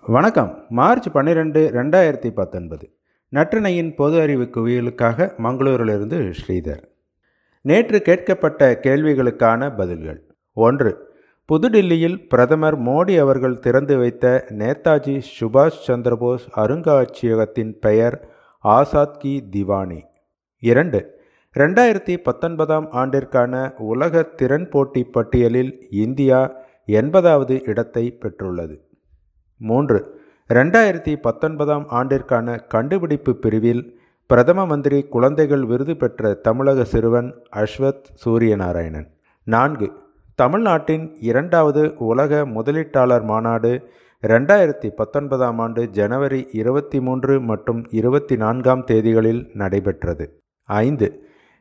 வணக்கம். மார்ச் பன்னிரெண்டு ரெண்டாயிரத்தி பத்தொன்பது. நற்றினையின் பொது அறிவு குவியலுக்காக மங்களூரிலிருந்து ஸ்ரீதர். நேற்று கேட்கப்பட்ட கேள்விகளுக்கான பதில்கள். ஒன்று புதுடில்லியில் பிரதமர் மோடி அவர்கள் திறந்து வைத்த நேதாஜி சுபாஷ் சந்திரபோஸ் அருங்காட்சியகத்தின் பெயர் ஆசாத் கி திவானி. இரண்டு ரெண்டாயிரத்தி பத்தொன்பதாம் ஆண்டிற்கான உலக திறன் போட்டி பட்டியலில் இந்தியா எண்பதாவது இடத்தை பெற்றுள்ளது. மூன்று. ரெண்டாயிரத்தி பத்தொன்பதாம் ஆண்டிற்கான கண்டுபிடிப்பு பிரிவில் பிரதம மந்திரி குழந்தைகள் விருது பெற்ற தமிழக சிறுவன் அஸ்வத் சூரியநாராயணன். நான்கு. தமிழ்நாட்டின் இரண்டாவது உலக முதலீட்டாளர் மாநாடு ரெண்டாயிரத்தி பத்தொன்பதாம் ஆண்டு ஜனவரி இருபத்தி மூன்று மற்றும் இருபத்தி நான்காம் தேதிகளில் நடைபெற்றது. ஐந்து.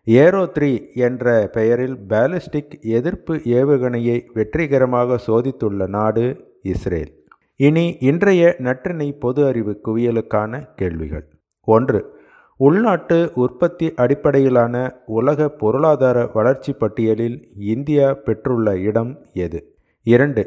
ஏரோ த்ரீ என்ற பெயரில் பேலிஸ்டிக் எதிர்ப்பு ஏவுகணையை வெற்றிகரமாக சோதித்துள்ள நாடு இஸ்ரேல். இனி இன்றைய நற்றினை பொது அறிவு குவியலுக்கான கேள்விகள். ஒன்று உள்நாட்டு உற்பத்தி அடிப்படையிலான உலக பொருளாதார வளர்ச்சி பட்டியலில் இந்தியா பெற்றுள்ள இடம் எது? இரண்டு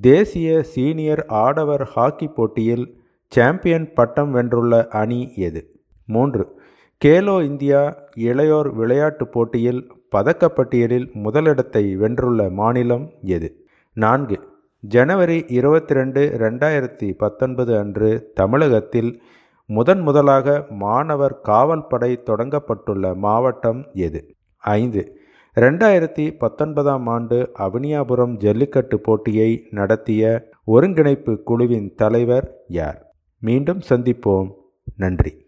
தேசிய சீனியர் ஆடவர் ஹாக்கி போட்டியில் சாம்பியன் பட்டம் வென்றுள்ள அணி எது? மூன்று கேலோ இந்தியா இளையோர் விளையாட்டுப் போட்டியில் பதக்கப்பட்டியலில் முதலிடத்தை வென்றுள்ள மாநிலம் எது? நான்கு ஜனவரி இருபத்தி ரெண்டு ரெண்டாயிரத்தி பத்தொன்பது அன்று தமிழகத்தில் முதன் முதலாக மாணவர் காவல் படை தொடங்கப்பட்டுள்ள மாவட்டம் எது? ஐந்து. ரெண்டாயிரத்தி பத்தொன்பதாம் ஆண்டு அவனியாபுரம் ஜல்லிக்கட்டு போட்டியை நடத்திய ஒருங்கிணைப்பு குழுவின் தலைவர் யார்? மீண்டும் சந்திப்போம். நன்றி.